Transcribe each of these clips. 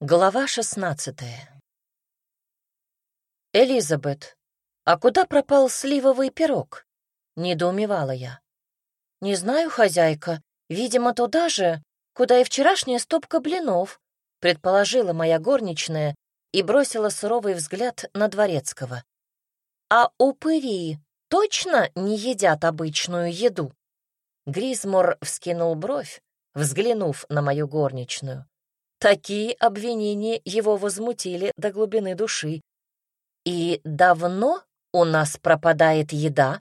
Глава шестнадцатая. «Элизабет, а куда пропал сливовый пирог?» — недоумевала я. «Не знаю, хозяйка. Видимо, туда же, куда и вчерашняя стопка блинов», — предположила моя горничная и бросила суровый взгляд на Дворецкого. «А упыри точно не едят обычную еду?» Гризмор вскинул бровь, взглянув на мою горничную. Такие обвинения его возмутили до глубины души. «И давно у нас пропадает еда?»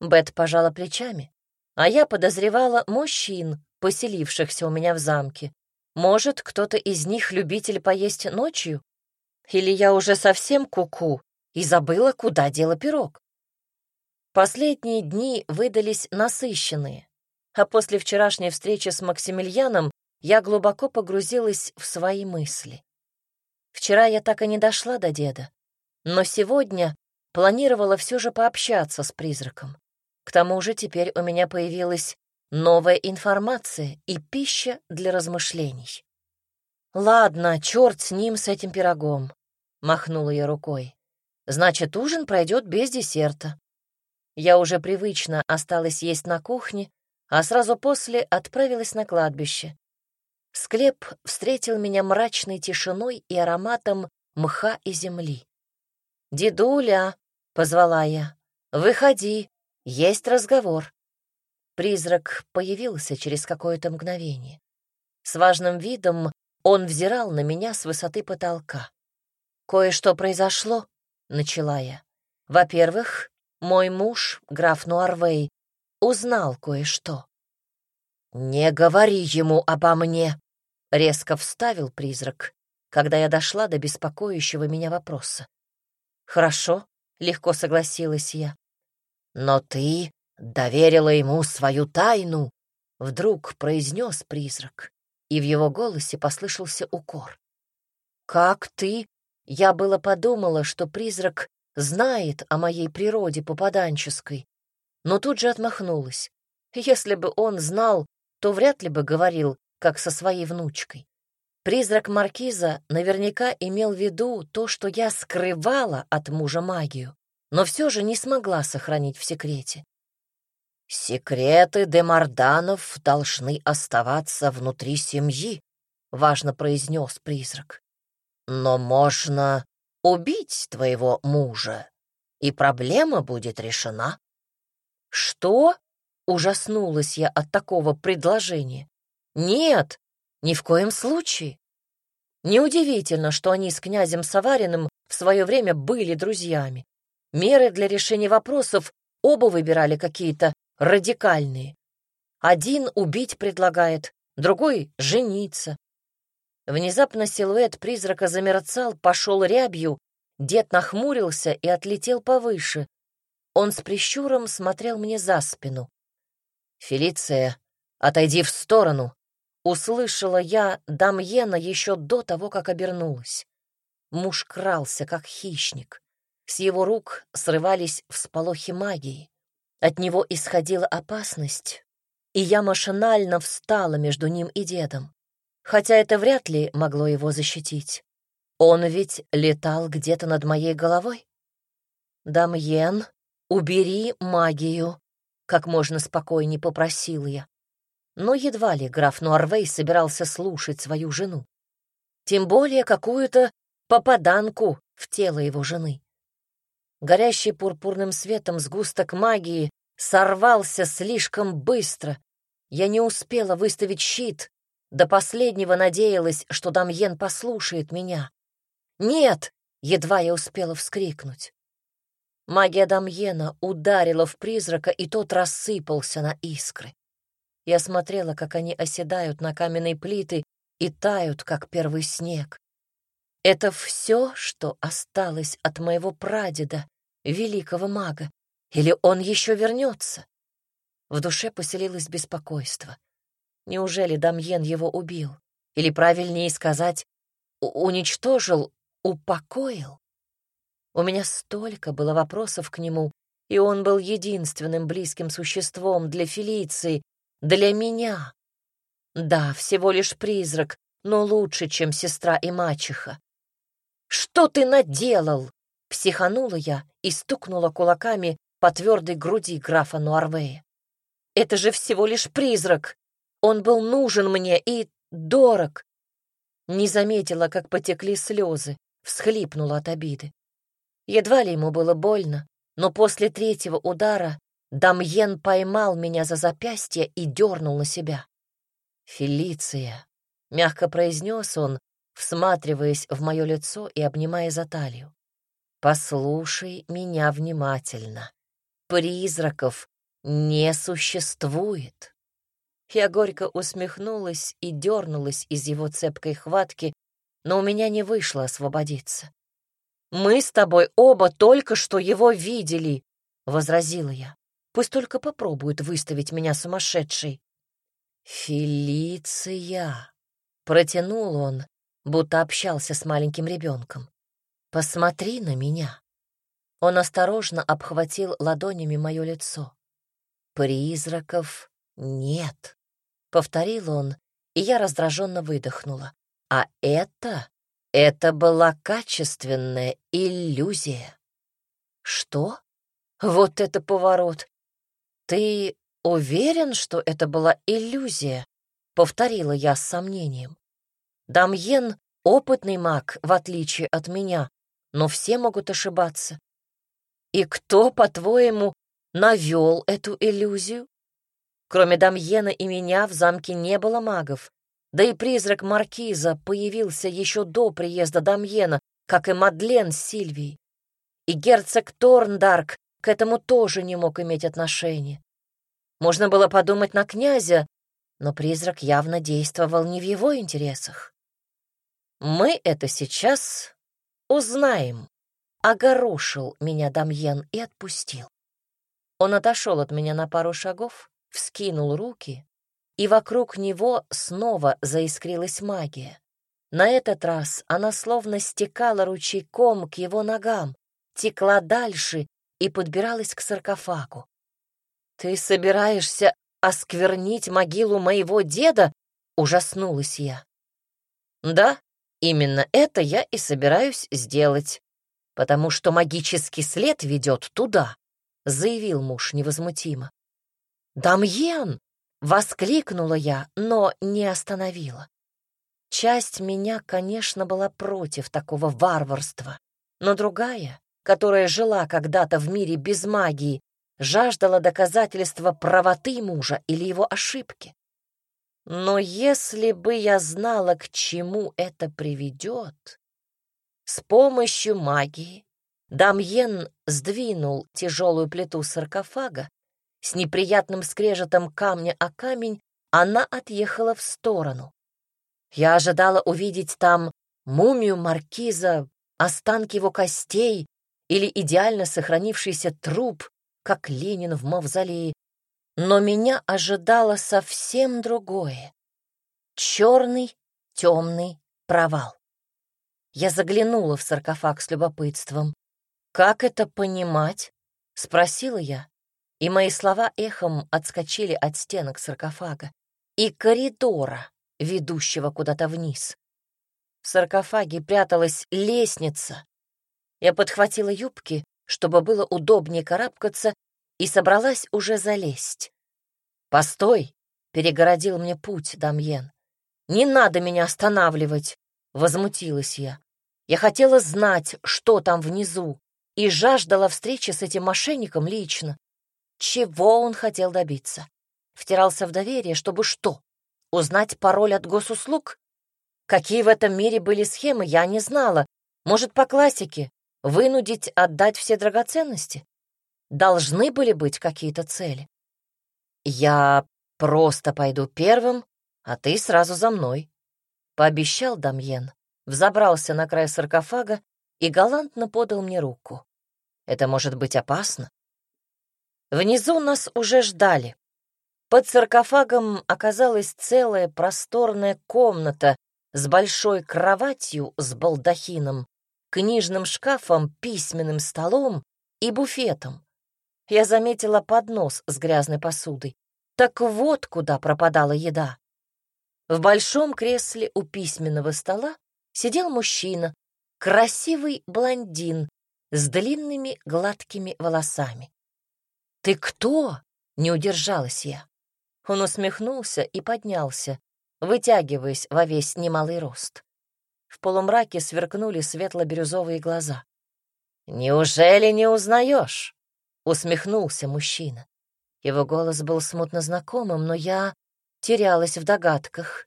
Бет пожала плечами. А я подозревала мужчин, поселившихся у меня в замке. Может, кто-то из них любитель поесть ночью? Или я уже совсем куку -ку и забыла, куда дело пирог? Последние дни выдались насыщенные, а после вчерашней встречи с Максимилианом я глубоко погрузилась в свои мысли. Вчера я так и не дошла до деда, но сегодня планировала все же пообщаться с призраком. К тому же теперь у меня появилась новая информация и пища для размышлений. «Ладно, черт с ним, с этим пирогом», — махнула я рукой. «Значит, ужин пройдет без десерта». Я уже привычно осталась есть на кухне, а сразу после отправилась на кладбище. Склеп встретил меня мрачной тишиной и ароматом мха и земли. «Дедуля!» — позвала я. «Выходи, есть разговор». Призрак появился через какое-то мгновение. С важным видом он взирал на меня с высоты потолка. «Кое-что произошло», — начала я. «Во-первых, мой муж, граф Нуарвей, узнал кое-что». «Не говори ему обо мне», Резко вставил призрак, когда я дошла до беспокоящего меня вопроса. «Хорошо», — легко согласилась я. «Но ты доверила ему свою тайну», — вдруг произнес призрак, и в его голосе послышался укор. «Как ты?» Я было подумала, что призрак знает о моей природе попаданческой, но тут же отмахнулась. Если бы он знал, то вряд ли бы говорил, как со своей внучкой. Призрак Маркиза наверняка имел в виду то, что я скрывала от мужа магию, но все же не смогла сохранить в секрете. «Секреты Демарданов должны оставаться внутри семьи», — важно произнес призрак. «Но можно убить твоего мужа, и проблема будет решена». «Что?» — ужаснулась я от такого предложения. Нет, ни в коем случае. Неудивительно, что они с князем Савариным в свое время были друзьями. Меры для решения вопросов оба выбирали какие-то радикальные. Один убить предлагает, другой — жениться. Внезапно силуэт призрака замерцал, пошел рябью, дед нахмурился и отлетел повыше. Он с прищуром смотрел мне за спину. «Фелиция, отойди в сторону», Услышала я Дамьена еще до того, как обернулась. Муж крался, как хищник. С его рук срывались всполохи магии. От него исходила опасность, и я машинально встала между ним и дедом. Хотя это вряд ли могло его защитить. Он ведь летал где-то над моей головой. «Дамьен, убери магию», — как можно спокойнее попросил я но едва ли граф Нуарвей собирался слушать свою жену. Тем более какую-то попаданку в тело его жены. Горящий пурпурным светом сгусток магии сорвался слишком быстро. Я не успела выставить щит, до последнего надеялась, что Дамьен послушает меня. «Нет!» — едва я успела вскрикнуть. Магия Дамьена ударила в призрака, и тот рассыпался на искры. Я смотрела, как они оседают на каменной плиты и тают, как первый снег. Это все, что осталось от моего прадеда, великого мага. Или он еще вернется? В душе поселилось беспокойство. Неужели Дамьен его убил? Или правильнее сказать, уничтожил, упокоил? У меня столько было вопросов к нему, и он был единственным близким существом для Фелиции, для меня. Да, всего лишь призрак, но лучше, чем сестра и мачеха. «Что ты наделал?» — психанула я и стукнула кулаками по твердой груди графа Нуарвея. «Это же всего лишь призрак. Он был нужен мне и дорог». Не заметила, как потекли слезы, всхлипнула от обиды. Едва ли ему было больно, но после третьего удара Дамьен поймал меня за запястье и дернул на себя. «Фелиция», — мягко произнес он, всматриваясь в мое лицо и обнимая за талию. «Послушай меня внимательно. Призраков не существует». Я горько усмехнулась и дернулась из его цепкой хватки, но у меня не вышло освободиться. «Мы с тобой оба только что его видели», — возразила я. «Пусть только попробует выставить меня сумасшедшей». «Фелиция», — протянул он, будто общался с маленьким ребенком. «Посмотри на меня». Он осторожно обхватил ладонями мое лицо. «Призраков нет», — повторил он, и я раздраженно выдохнула. «А это, это была качественная иллюзия». «Что? Вот это поворот! Ты уверен, что это была иллюзия?» — повторила я с сомнением. Дамьен — опытный маг, в отличие от меня, но все могут ошибаться. И кто, по-твоему, навел эту иллюзию? Кроме Дамьена и меня в замке не было магов, да и призрак Маркиза появился еще до приезда Дамьена, как и Мадлен с Сильвией. И герцог Торндарк к этому тоже не мог иметь отношения. Можно было подумать на князя, но призрак явно действовал не в его интересах. «Мы это сейчас узнаем», — огорошил меня Дамьен и отпустил. Он отошел от меня на пару шагов, вскинул руки, и вокруг него снова заискрилась магия. На этот раз она словно стекала ручейком к его ногам, текла дальше и подбиралась к саркофагу. «Ты собираешься осквернить могилу моего деда?» — ужаснулась я. «Да, Именно это я и собираюсь сделать, потому что магический след ведет туда, заявил муж невозмутимо. «Дамьен!» — воскликнула я, но не остановила. Часть меня, конечно, была против такого варварства, но другая, которая жила когда-то в мире без магии, жаждала доказательства правоты мужа или его ошибки. Но если бы я знала, к чему это приведет... С помощью магии Дамьен сдвинул тяжелую плиту саркофага. С неприятным скрежетом камня о камень она отъехала в сторону. Я ожидала увидеть там мумию маркиза, останки его костей или идеально сохранившийся труп, как Ленин в мавзолее, но меня ожидало совсем другое. Черный, темный провал. Я заглянула в саркофаг с любопытством. «Как это понимать?» — спросила я, и мои слова эхом отскочили от стенок саркофага и коридора, ведущего куда-то вниз. В саркофаге пряталась лестница. Я подхватила юбки, чтобы было удобнее карабкаться, и собралась уже залезть. «Постой!» — перегородил мне путь Дамьен. «Не надо меня останавливать!» — возмутилась я. Я хотела знать, что там внизу, и жаждала встречи с этим мошенником лично. Чего он хотел добиться? Втирался в доверие, чтобы что? Узнать пароль от госуслуг? Какие в этом мире были схемы, я не знала. Может, по классике, вынудить отдать все драгоценности? Должны были быть какие-то цели. Я просто пойду первым, а ты сразу за мной. Пообещал Дамьен, взобрался на край саркофага и галантно подал мне руку. Это может быть опасно. Внизу нас уже ждали. Под саркофагом оказалась целая просторная комната с большой кроватью с балдахином, книжным шкафом, письменным столом и буфетом я заметила поднос с грязной посудой. Так вот куда пропадала еда. В большом кресле у письменного стола сидел мужчина, красивый блондин с длинными гладкими волосами. «Ты кто?» — не удержалась я. Он усмехнулся и поднялся, вытягиваясь во весь немалый рост. В полумраке сверкнули светло-бирюзовые глаза. «Неужели не узнаешь?» — усмехнулся мужчина. Его голос был смутно знакомым, но я терялась в догадках.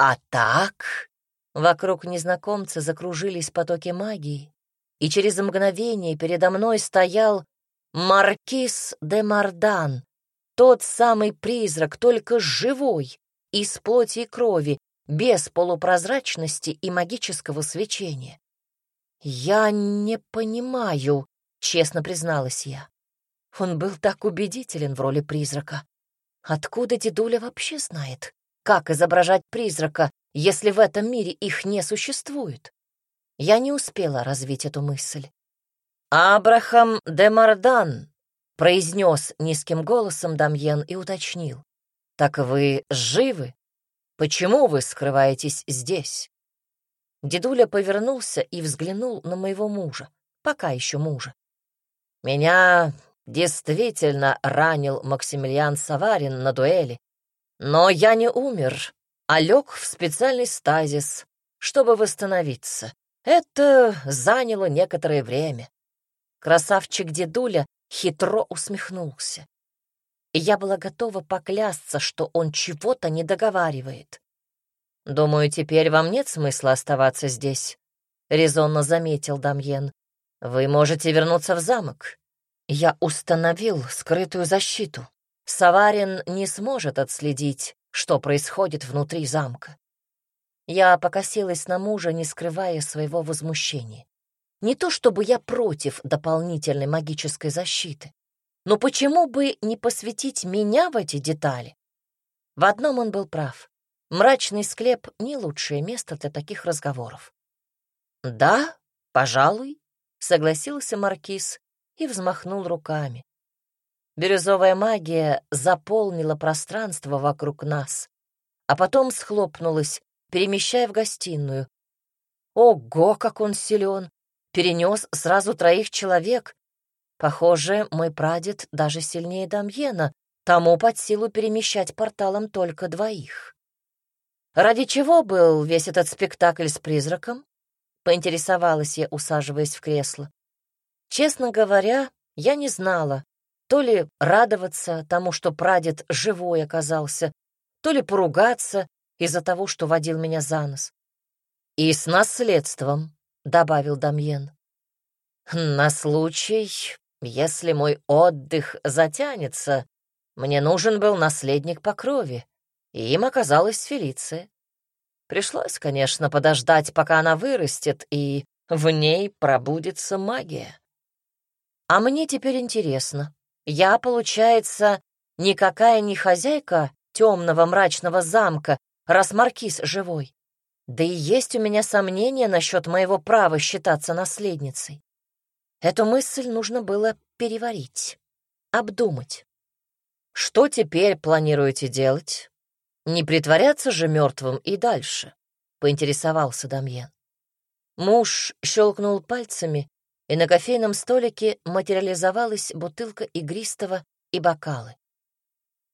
«А так?» Вокруг незнакомца закружились потоки магии, и через мгновение передо мной стоял Маркиз де Мардан, тот самый призрак, только живой, из плоти и крови, без полупрозрачности и магического свечения. «Я не понимаю», — честно призналась я. Он был так убедителен в роли призрака. Откуда дедуля вообще знает, как изображать призрака, если в этом мире их не существует? Я не успела развить эту мысль. «Абрахам де Мардан», — произнес низким голосом Дамьен и уточнил. «Так вы живы? Почему вы скрываетесь здесь?» Дедуля повернулся и взглянул на моего мужа, пока еще мужа. «Меня действительно ранил Максимилиан Саварин на дуэли, но я не умер, а лег в специальный стазис, чтобы восстановиться. Это заняло некоторое время. Красавчик дедуля хитро усмехнулся. Я была готова поклясться, что он чего-то не договаривает. «Думаю, теперь вам нет смысла оставаться здесь», — резонно заметил Дамьен. «Вы можете вернуться в замок. Я установил скрытую защиту. Саварин не сможет отследить, что происходит внутри замка». Я покосилась на мужа, не скрывая своего возмущения. Не то чтобы я против дополнительной магической защиты, но почему бы не посвятить меня в эти детали? В одном он был прав. Мрачный склеп — не лучшее место для таких разговоров. «Да, пожалуй», — согласился Маркиз и взмахнул руками. Бирюзовая магия заполнила пространство вокруг нас, а потом схлопнулась, перемещая в гостиную. Ого, как он силен! Перенес сразу троих человек. Похоже, мой прадед даже сильнее Дамьена, тому под силу перемещать порталом только двоих. Ради чего был весь этот спектакль с призраком? Поинтересовалась я, усаживаясь в кресло. Честно говоря, я не знала, то ли радоваться тому, что прадед живой оказался, то ли поругаться из-за того, что водил меня за нос. «И с наследством», — добавил Дамьен. «На случай, если мой отдых затянется, мне нужен был наследник по крови, и им оказалась Фелиция. Пришлось, конечно, подождать, пока она вырастет, и в ней пробудется магия. А мне теперь интересно. Я, получается, никакая не хозяйка темного мрачного замка, раз маркиз живой. Да и есть у меня сомнения насчет моего права считаться наследницей. Эту мысль нужно было переварить, обдумать. Что теперь планируете делать? Не притворяться же мертвым и дальше, поинтересовался Дамьен. Муж щелкнул пальцами, и на кофейном столике материализовалась бутылка игристого и бокалы.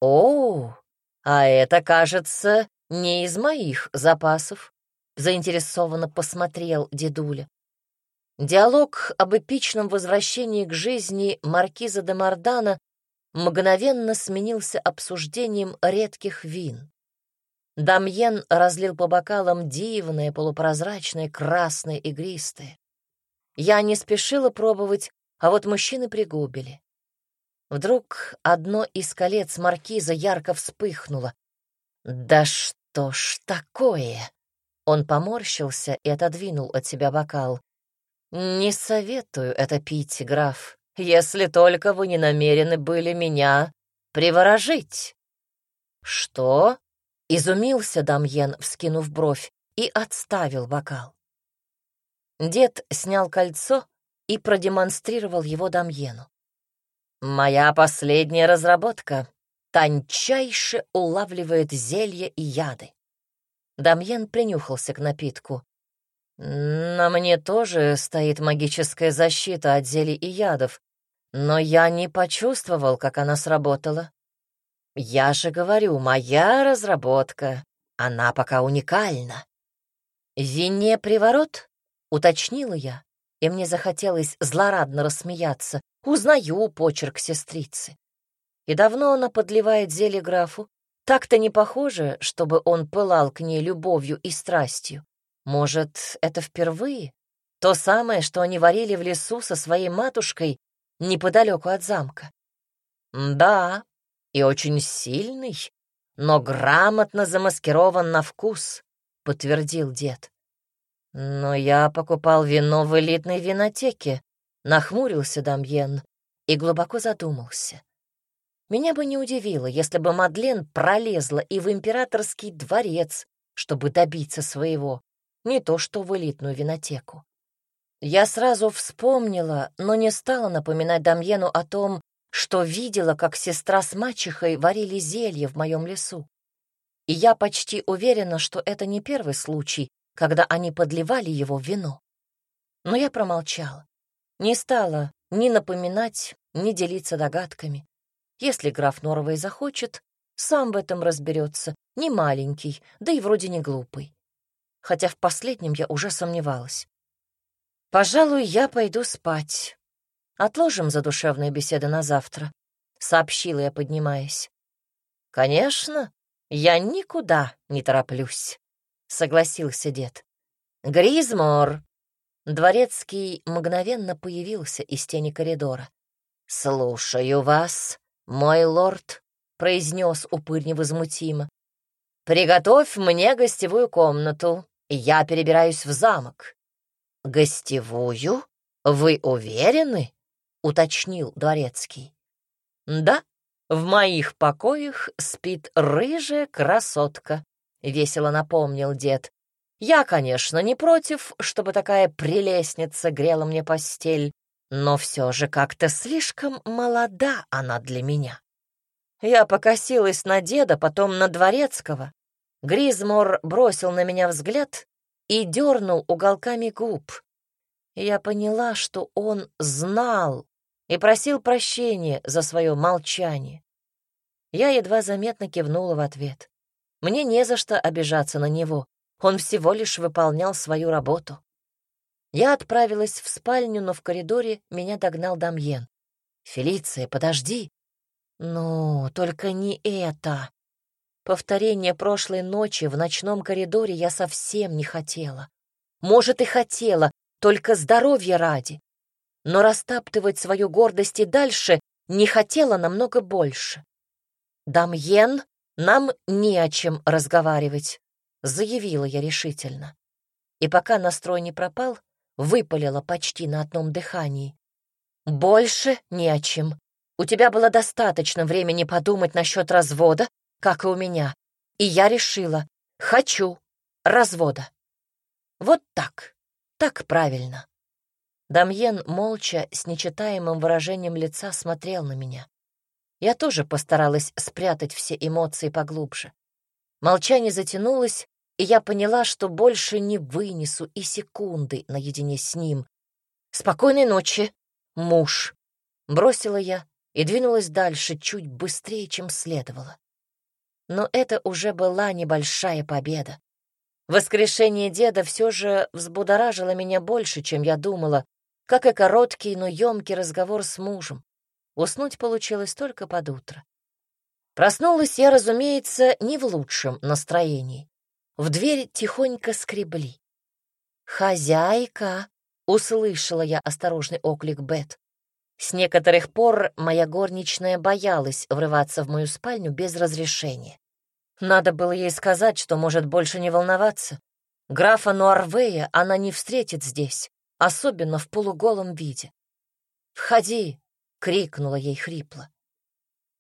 «О, а это, кажется, не из моих запасов», — заинтересованно посмотрел дедуля. Диалог об эпичном возвращении к жизни маркиза де Мардана мгновенно сменился обсуждением редких вин. Дамьен разлил по бокалам дивное, полупрозрачное, красное, игристое. Я не спешила пробовать, а вот мужчины пригубили. Вдруг одно из колец маркиза ярко вспыхнуло. «Да что ж такое?» Он поморщился и отодвинул от себя бокал. «Не советую это пить, граф, если только вы не намерены были меня приворожить». «Что?» Изумился Дамьен, вскинув бровь, и отставил бокал. Дед снял кольцо и продемонстрировал его Дамьену. «Моя последняя разработка тончайше улавливает зелья и яды. Дамьен принюхался к напитку. «На мне тоже стоит магическая защита от зелий и ядов, но я не почувствовал, как она сработала. Я же говорю, моя разработка, она пока уникальна». «В вине приворот?» — уточнила я, и мне захотелось злорадно рассмеяться. Узнаю почерк сестрицы. И давно она подливает зелье графу, так-то не похоже, чтобы он пылал к ней любовью и страстью. Может, это впервые? То самое, что они варили в лесу со своей матушкой неподалеку от замка. Да, и очень сильный, но грамотно замаскирован на вкус, подтвердил дед. Но я покупал вино в элитной винотеке, нахмурился Дамьен и глубоко задумался. Меня бы не удивило, если бы Мадлен пролезла и в императорский дворец, чтобы добиться своего, не то что в элитную винотеку. Я сразу вспомнила, но не стала напоминать Дамьену о том, что видела, как сестра с мачехой варили зелье в моем лесу. И я почти уверена, что это не первый случай, когда они подливали его в вино. Но я промолчала. Не стала ни напоминать, ни делиться догадками. Если граф Норовый захочет, сам в этом разберется, не маленький, да и вроде не глупый. Хотя в последнем я уже сомневалась. «Пожалуй, я пойду спать. Отложим задушевные беседы на завтра», — сообщила я, поднимаясь. «Конечно, я никуда не тороплюсь», — согласился дед. «Гризмор!» Дворецкий мгновенно появился из тени коридора. «Слушаю вас», «Мой лорд», — произнес упырь невозмутимо, — «приготовь мне гостевую комнату, я перебираюсь в замок». «Гостевую? Вы уверены?» — уточнил дворецкий. «Да, в моих покоях спит рыжая красотка», — весело напомнил дед. «Я, конечно, не против, чтобы такая прелестница грела мне постель, но все же как-то слишком молода она для меня. Я покосилась на деда, потом на Дворецкого. Гризмор бросил на меня взгляд и дернул уголками губ. Я поняла, что он знал и просил прощения за свое молчание. Я едва заметно кивнула в ответ. Мне не за что обижаться на него, он всего лишь выполнял свою работу. Я отправилась в спальню, но в коридоре меня догнал Дамьен. «Фелиция, подожди!» «Ну, только не это!» Повторение прошлой ночи в ночном коридоре я совсем не хотела. Может, и хотела, только здоровья ради. Но растаптывать свою гордость и дальше не хотела намного больше. «Дамьен, нам не о чем разговаривать», — заявила я решительно. И пока настрой не пропал, выпалила почти на одном дыхании. «Больше не о чем. У тебя было достаточно времени подумать насчет развода, как и у меня, и я решила, хочу развода. Вот так, так правильно». Дамьен молча, с нечитаемым выражением лица смотрел на меня. Я тоже постаралась спрятать все эмоции поглубже. Молчание затянулось, и я поняла, что больше не вынесу и секунды наедине с ним. «Спокойной ночи, муж!» — бросила я и двинулась дальше чуть быстрее, чем следовало. Но это уже была небольшая победа. Воскрешение деда все же взбудоражило меня больше, чем я думала, как и короткий, но емкий разговор с мужем. Уснуть получилось только под утро. Проснулась я, разумеется, не в лучшем настроении. В дверь тихонько скребли. «Хозяйка!» — услышала я осторожный оклик Бет. С некоторых пор моя горничная боялась врываться в мою спальню без разрешения. Надо было ей сказать, что может больше не волноваться. Графа Нуарвея она не встретит здесь, особенно в полуголом виде. «Входи!» — крикнула ей хрипло.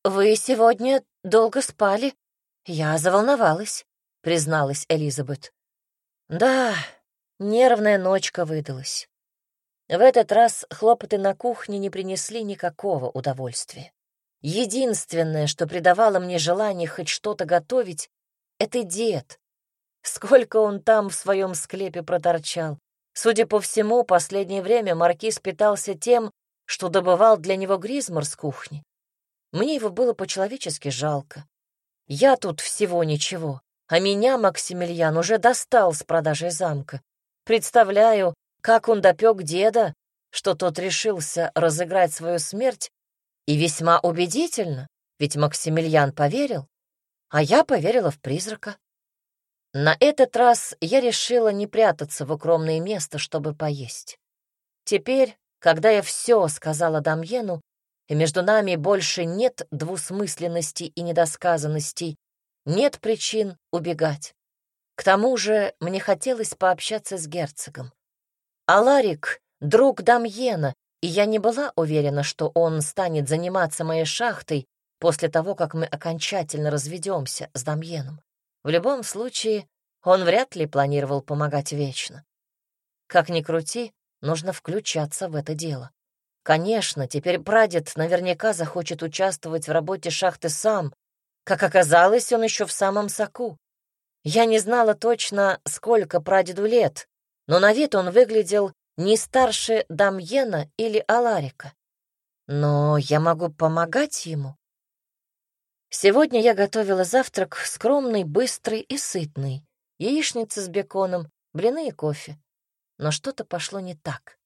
«Вы сегодня долго спали?» Я заволновалась призналась Элизабет. Да, нервная ночка выдалась. В этот раз хлопоты на кухне не принесли никакого удовольствия. Единственное, что придавало мне желание хоть что-то готовить, — это дед. Сколько он там в своем склепе проторчал. Судя по всему, последнее время маркиз питался тем, что добывал для него Гризмор с кухни. Мне его было по-человечески жалко. Я тут всего ничего, а меня Максимилиан уже достал с продажей замка. Представляю, как он допек деда, что тот решился разыграть свою смерть, и весьма убедительно, ведь Максимилиан поверил, а я поверила в призрака. На этот раз я решила не прятаться в укромное место, чтобы поесть. Теперь, когда я все сказала Дамьену, и между нами больше нет двусмысленностей и недосказанностей, нет причин убегать. К тому же мне хотелось пообщаться с герцогом. Аларик — друг Дамьена, и я не была уверена, что он станет заниматься моей шахтой после того, как мы окончательно разведемся с Дамьеном. В любом случае, он вряд ли планировал помогать вечно. Как ни крути, нужно включаться в это дело. Конечно, теперь прадед наверняка захочет участвовать в работе шахты сам. Как оказалось, он еще в самом соку. Я не знала точно, сколько прадеду лет, но на вид он выглядел не старше Дамьена или Аларика. Но я могу помогать ему. Сегодня я готовила завтрак скромный, быстрый и сытный. Яичница с беконом, блины и кофе. Но что-то пошло не так.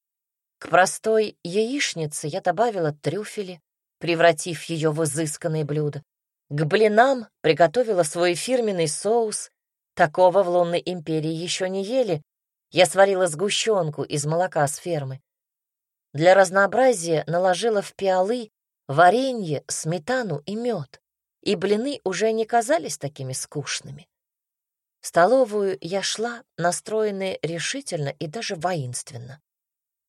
К простой яичнице я добавила трюфели, превратив ее в изысканное блюдо. К блинам приготовила свой фирменный соус. Такого в лунной империи еще не ели. Я сварила сгущенку из молока с фермы. Для разнообразия наложила в пиалы варенье, сметану и мед, и блины уже не казались такими скучными. В столовую я шла, настроенная решительно и даже воинственно.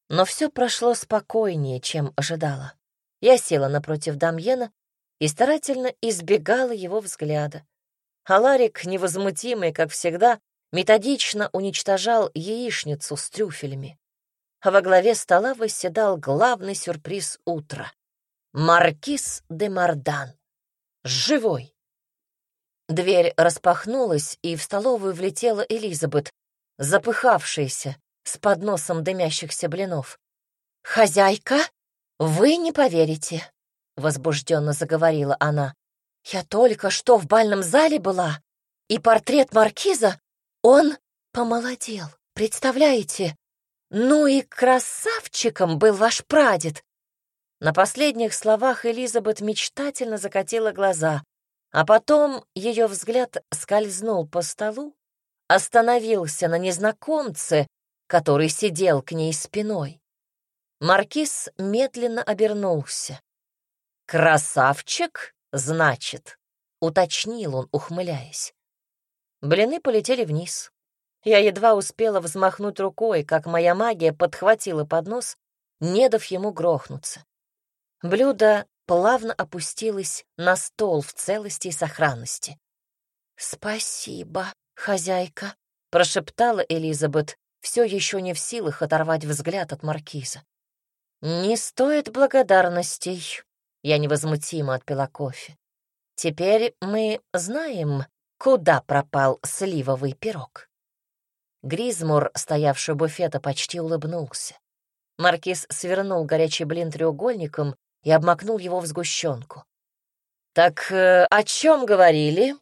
Но все прошло спокойнее, чем ожидала. Я села напротив Дамьена и старательно избегала его взгляда. А Ларик, невозмутимый, как всегда, методично уничтожал яичницу с трюфелями. А во главе стола восседал главный сюрприз утра — Маркиз де Мардан. Живой! Дверь распахнулась, и в столовую влетела Элизабет, запыхавшаяся, с подносом дымящихся блинов. «Хозяйка, вы не поверите», — возбужденно заговорила она. «Я только что в бальном зале была, и портрет маркиза, он помолодел, представляете? Ну и красавчиком был ваш прадед». На последних словах Элизабет мечтательно закатила глаза, а потом ее взгляд скользнул по столу, остановился на незнакомце, который сидел к ней спиной. Маркиз медленно обернулся. «Красавчик, значит», — уточнил он, ухмыляясь. Блины полетели вниз. Я едва успела взмахнуть рукой, как моя магия подхватила поднос, не дав ему грохнуться. Блюдо плавно опустилось на стол в целости и сохранности. «Спасибо, хозяйка», — прошептала Элизабет, все еще не в силах оторвать взгляд от маркиза. «Не стоит благодарностей», — я невозмутимо отпила кофе. «Теперь мы знаем, куда пропал сливовый пирог». Гризмур, стоявший у буфета, почти улыбнулся. Маркиз свернул горячий блин треугольником и обмакнул его в сгущенку. «Так э, о чем говорили?»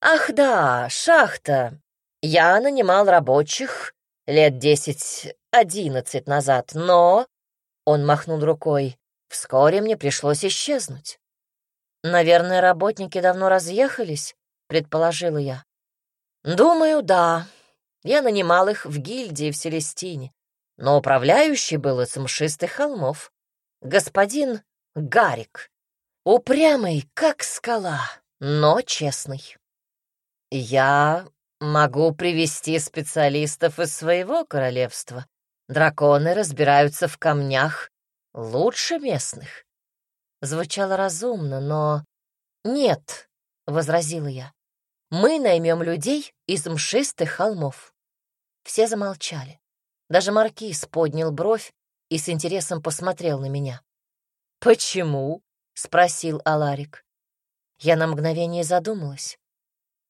«Ах да, шахта. Я нанимал рабочих лет десять-одиннадцать назад, но...» Он махнул рукой. «Вскоре мне пришлось исчезнуть». «Наверное, работники давно разъехались», — предположила я. «Думаю, да. Я нанимал их в гильдии в Селестине, но управляющий был из мшистых холмов. Господин Гарик. Упрямый, как скала, но честный. Я Могу привести специалистов из своего королевства. Драконы разбираются в камнях лучше местных. Звучало разумно, но... Нет, — возразила я. Мы наймем людей из мшистых холмов. Все замолчали. Даже маркиз поднял бровь и с интересом посмотрел на меня. «Почему?» — спросил Аларик. Я на мгновение задумалась.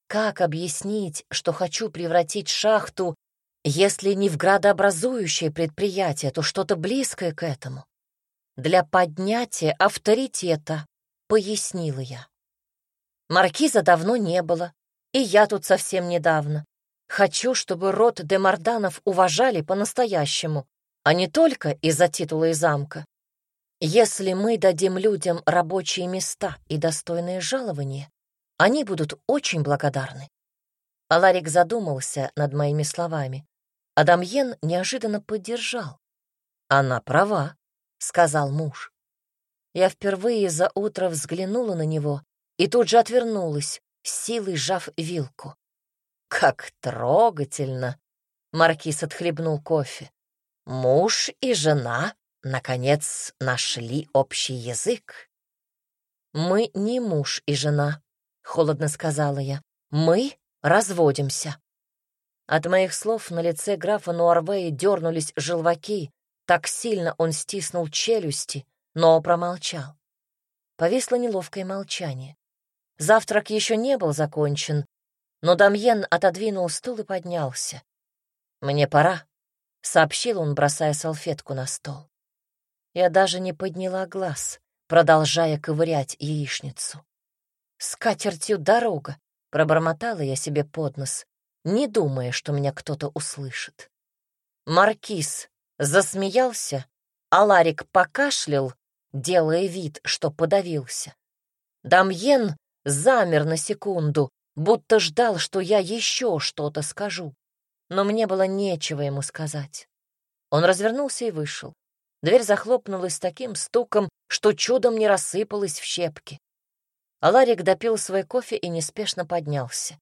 Как объяснить, что хочу превратить шахту, если не в градообразующее предприятие, то что-то близкое к этому? Для поднятия авторитета, пояснила я. Маркиза давно не было, и я тут совсем недавно. Хочу, чтобы род Демарданов уважали по-настоящему, а не только из-за титула и замка. Если мы дадим людям рабочие места и достойные жалования, они будут очень благодарны. Аларик задумался над моими словами. Адамьен неожиданно поддержал. «Она права», — сказал муж. Я впервые за утро взглянула на него и тут же отвернулась, силой сжав вилку. «Как трогательно!» — Маркиз отхлебнул кофе. «Муж и жена, наконец, нашли общий язык». «Мы не муж и жена», — холодно сказала я. «Мы разводимся». От моих слов на лице графа Нуарвея дернулись желваки, так сильно он стиснул челюсти, но промолчал. Повисло неловкое молчание. Завтрак еще не был закончен, но Дамьен отодвинул стул и поднялся. «Мне пора», — сообщил он, бросая салфетку на стол. Я даже не подняла глаз, продолжая ковырять яичницу. «С катертью дорога», — пробормотала я себе под нос, не думая, что меня кто-то услышит. Маркиз засмеялся, а Ларик покашлял, делая вид, что подавился. Дамьен замер на секунду, будто ждал, что я еще что-то скажу. Но мне было нечего ему сказать. Он развернулся и вышел. Дверь захлопнулась таким стуком, что чудом не рассыпалась в щепки. Аларик допил свой кофе и неспешно поднялся.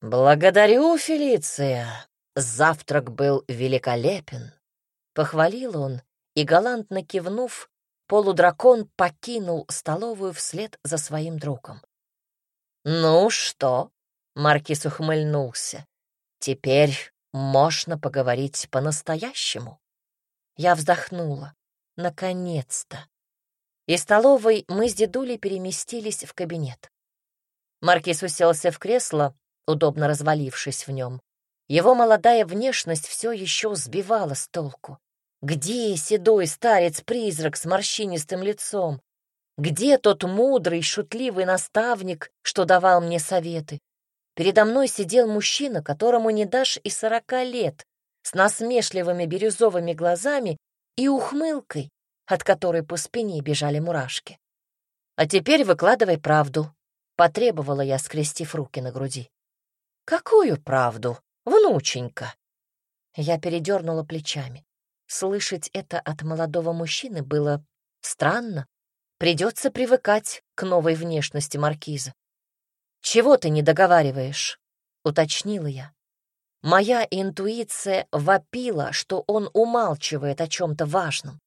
«Благодарю, Фелиция. Завтрак был великолепен», — похвалил он, и, галантно кивнув, полудракон покинул столовую вслед за своим другом. «Ну что?» — Маркис ухмыльнулся. «Теперь можно поговорить по-настоящему». Я вздохнула. Наконец-то. Из столовой мы с дедулей переместились в кабинет. Маркис уселся в кресло, удобно развалившись в нем. Его молодая внешность все еще сбивала с толку. Где седой старец-призрак с морщинистым лицом? Где тот мудрый, шутливый наставник, что давал мне советы? Передо мной сидел мужчина, которому не дашь и сорока лет, с насмешливыми бирюзовыми глазами и ухмылкой, от которой по спине бежали мурашки. «А теперь выкладывай правду», — потребовала я, скрестив руки на груди. «Какую правду, внученька?» Я передернула плечами. Слышать это от молодого мужчины было странно, Придется привыкать к новой внешности маркиза. «Чего ты не договариваешь?» — уточнила я. Моя интуиция вопила, что он умалчивает о чем-то важном.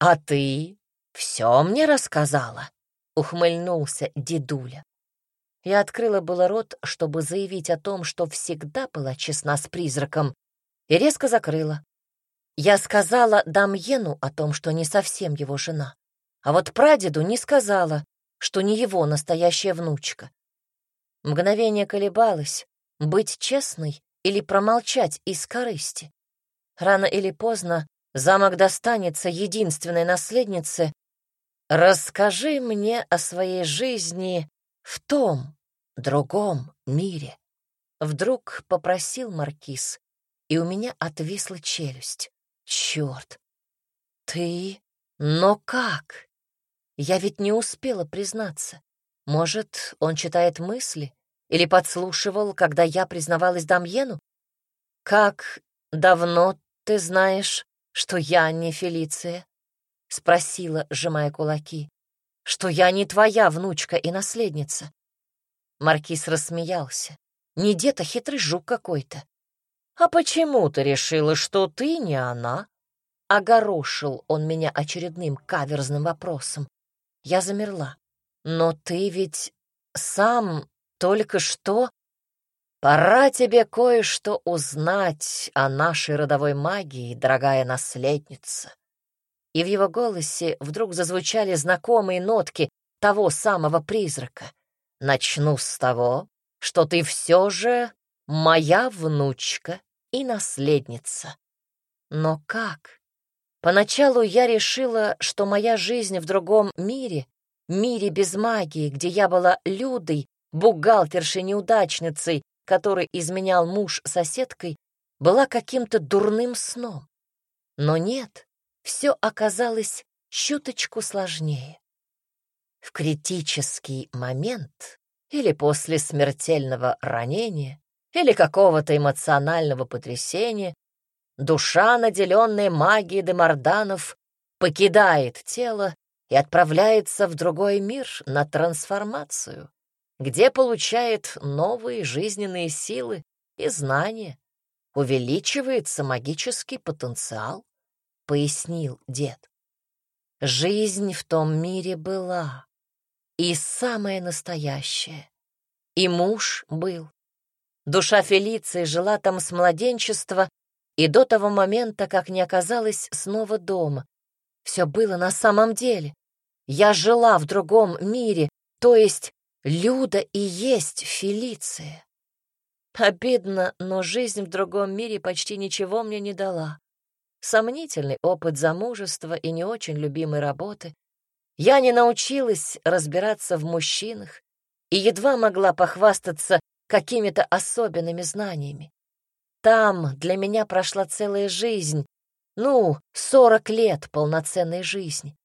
«А ты все мне рассказала?» — ухмыльнулся дедуля. Я открыла было рот, чтобы заявить о том, что всегда была честна с призраком, и резко закрыла. Я сказала Дамьену о том, что не совсем его жена. А вот прадеду не сказала, что не его настоящая внучка. Мгновение колебалось, быть честной или промолчать из корысти. Рано или поздно замок достанется единственной наследнице. Расскажи мне о своей жизни в том, другом мире. Вдруг попросил маркиз, и у меня отвисла челюсть. Черт! Ты? Но как? Я ведь не успела признаться. Может, он читает мысли? Или подслушивал, когда я признавалась Дамьену? «Как давно ты знаешь, что я не Фелиция?» — спросила, сжимая кулаки. «Что я не твоя внучка и наследница?» Маркиз рассмеялся. «Не дед, а хитрый жук какой-то». «А почему ты решила, что ты не она?» Огорошил он меня очередным каверзным вопросом. Я замерла. «Но ты ведь сам только что...» «Пора тебе кое-что узнать о нашей родовой магии, дорогая наследница». И в его голосе вдруг зазвучали знакомые нотки того самого призрака. «Начну с того, что ты все же моя внучка и наследница. Но как? Поначалу я решила, что моя жизнь в другом мире, мире без магии, где я была Людой, бухгалтершей-неудачницей, который изменял муж соседкой, была каким-то дурным сном. Но нет, все оказалось чуточку сложнее. В критический момент или после смертельного ранения или какого-то эмоционального потрясения душа, наделенная магией демарданов, покидает тело и отправляется в другой мир на трансформацию, где получает новые жизненные силы и знания, увеличивается магический потенциал, пояснил дед. Жизнь в том мире была, и самое настоящее. И муж был. Душа Фелиции жила там с младенчества и до того момента, как не оказалась снова дома. Все было на самом деле. Я жила в другом мире, то есть Люда и есть Фелиция. Обидно, но жизнь в другом мире почти ничего мне не дала. Сомнительный опыт замужества и не очень любимой работы, я не научилась разбираться в мужчинах и едва могла похвастаться какими-то особенными знаниями. Там для меня прошла целая жизнь, ну, сорок лет полноценной жизни,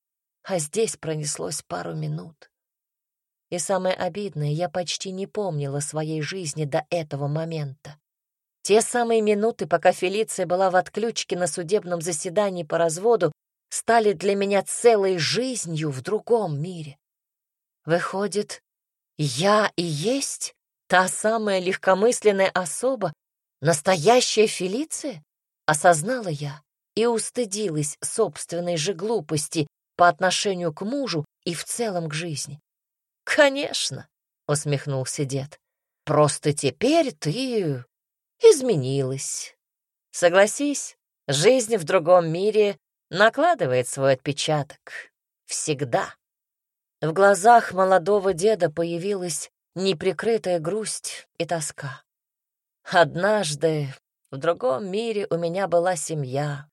а здесь пронеслось пару минут. И самое обидное, я почти не помнила своей жизни до этого момента. Те самые минуты, пока Фелиция была в отключке на судебном заседании по разводу, стали для меня целой жизнью в другом мире. Выходит, я и есть та самая легкомысленная особа, настоящая Фелиция? Осознала я и устыдилась собственной же глупости по отношению к мужу и в целом к жизни. «Конечно», — усмехнулся дед, — «просто теперь ты изменилась. Согласись, жизнь в другом мире накладывает свой отпечаток. Всегда. В глазах молодого деда появилась неприкрытая грусть и тоска. Однажды в другом мире у меня была семья,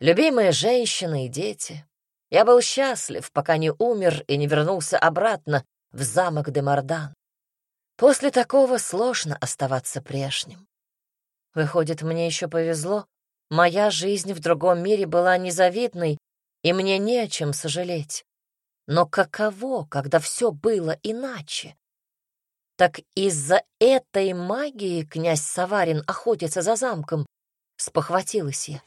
любимые женщины и дети. Я был счастлив, пока не умер и не вернулся обратно в замок Демардан. После такого сложно оставаться прежним. Выходит, мне еще повезло, Моя жизнь в другом мире была незавидной, и мне не о чем сожалеть. Но каково, когда все было иначе? Так из-за этой магии князь Саварин охотится за замком, спохватилась я.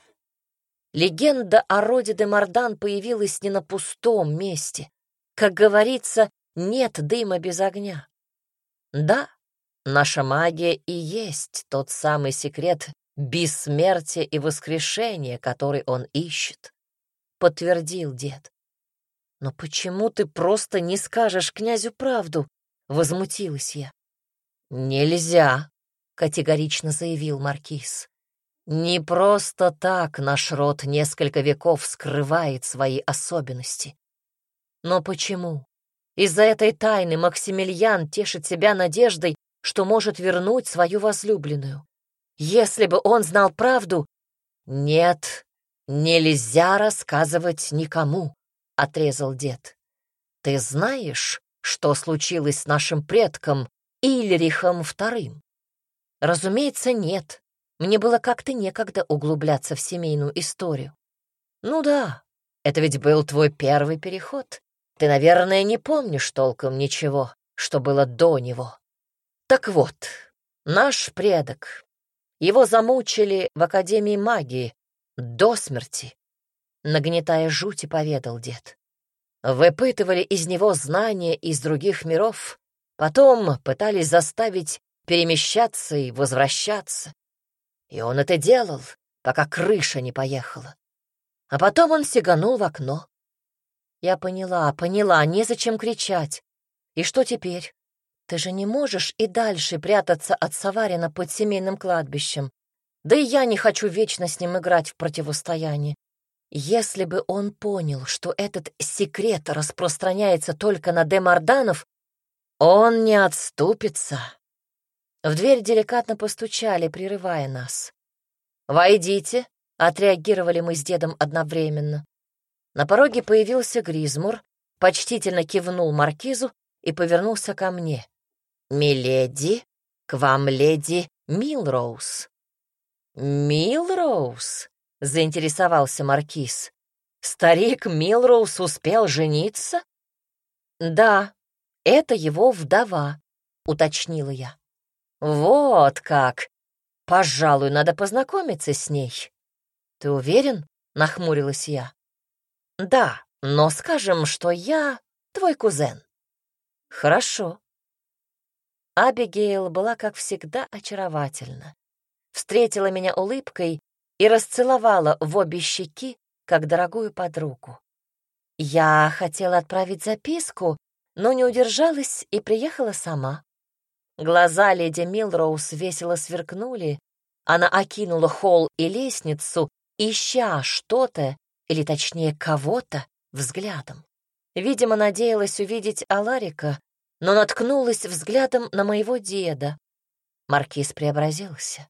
Легенда о роде де Мардан появилась не на пустом месте. Как говорится, нет дыма без огня. Да, наша магия и есть тот самый секрет бессмертие и воскрешение, который он ищет», — подтвердил дед. «Но почему ты просто не скажешь князю правду?» — возмутилась я. «Нельзя», — категорично заявил маркиз. «Не просто так наш род несколько веков скрывает свои особенности. Но почему? Из-за этой тайны Максимилиан тешит себя надеждой, что может вернуть свою возлюбленную. Если бы он знал правду... Нет, нельзя рассказывать никому, — отрезал дед. Ты знаешь, что случилось с нашим предком Ильрихом Вторым? Разумеется, нет. Мне было как-то некогда углубляться в семейную историю. Ну да, это ведь был твой первый переход. Ты, наверное, не помнишь толком ничего, что было до него. Так вот, наш предок, его замучили в Академии магии до смерти. Нагнетая жути, поведал дед. Выпытывали из него знания из других миров, потом пытались заставить перемещаться и возвращаться. И он это делал, пока крыша не поехала. А потом он сиганул в окно. Я поняла, поняла, незачем кричать. И что теперь? Ты же не можешь и дальше прятаться от Саварина под семейным кладбищем. Да и я не хочу вечно с ним играть в противостоянии. Если бы он понял, что этот секрет распространяется только на Демарданов, он не отступится. В дверь деликатно постучали, прерывая нас. «Войдите», — отреагировали мы с дедом одновременно. На пороге появился Гризмур, почтительно кивнул маркизу и повернулся ко мне. «Миледи, к вам леди Милроуз». «Милроуз?» — заинтересовался маркиз. «Старик Милроуз успел жениться?» «Да, это его вдова», — уточнила я. «Вот как! Пожалуй, надо познакомиться с ней». «Ты уверен?» — нахмурилась я. «Да, но скажем, что я твой кузен». «Хорошо». Абигейл была, как всегда, очаровательна встретила меня улыбкой и расцеловала в обе щеки, как дорогую подругу. Я хотела отправить записку, но не удержалась и приехала сама. Глаза леди Милроуз весело сверкнули, она окинула холл и лестницу, ища что-то, или точнее кого-то, взглядом. Видимо, надеялась увидеть Аларика, но наткнулась взглядом на моего деда. Маркиз преобразился.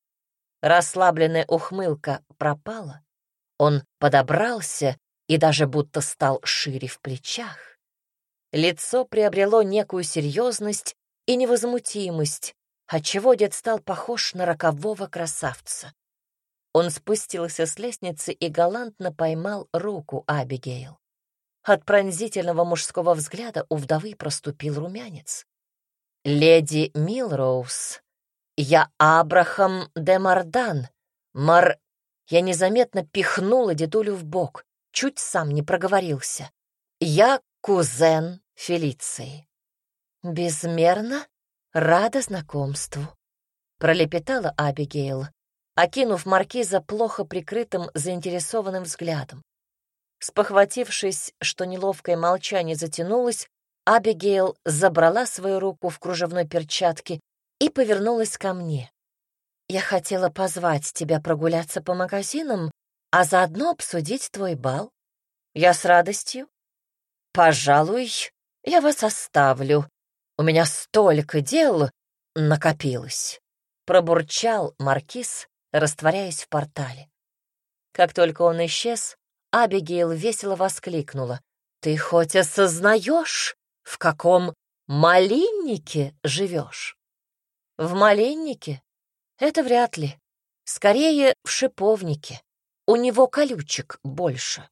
Расслабленная ухмылка пропала. Он подобрался и даже будто стал шире в плечах. Лицо приобрело некую серьезность и невозмутимость, отчего дед стал похож на рокового красавца. Он спустился с лестницы и галантно поймал руку Абигейл. От пронзительного мужского взгляда у вдовы проступил румянец. «Леди Милроуз», «Я Абрахам де Мардан. Мар...» Я незаметно пихнула дедулю в бок, чуть сам не проговорился. «Я кузен Фелиции». «Безмерно рада знакомству», — пролепетала Абигейл, окинув маркиза плохо прикрытым заинтересованным взглядом. Спохватившись, что неловкое молчание затянулось, Абигейл забрала свою руку в кружевной перчатке и повернулась ко мне. «Я хотела позвать тебя прогуляться по магазинам, а заодно обсудить твой бал. Я с радостью. Пожалуй, я вас оставлю. У меня столько дел накопилось», — пробурчал Маркиз, растворяясь в портале. Как только он исчез, Абигейл весело воскликнула. «Ты хоть осознаешь, в каком малиннике живешь?» В малиннике? Это вряд ли. Скорее, в шиповнике. У него колючек больше.